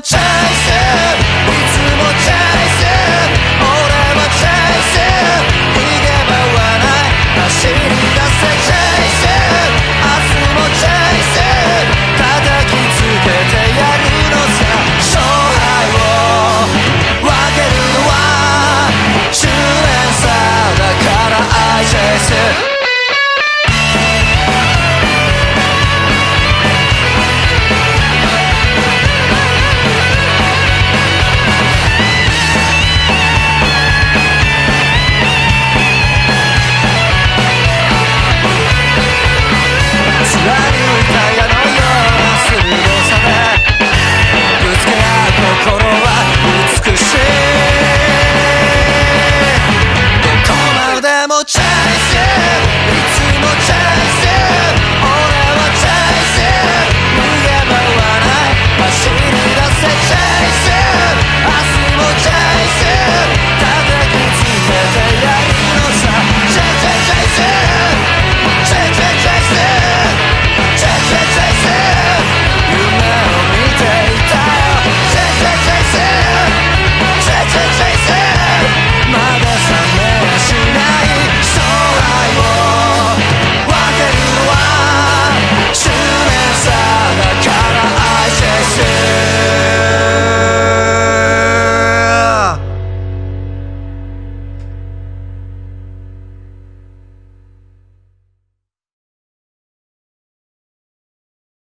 チャンス。いつもチャンス。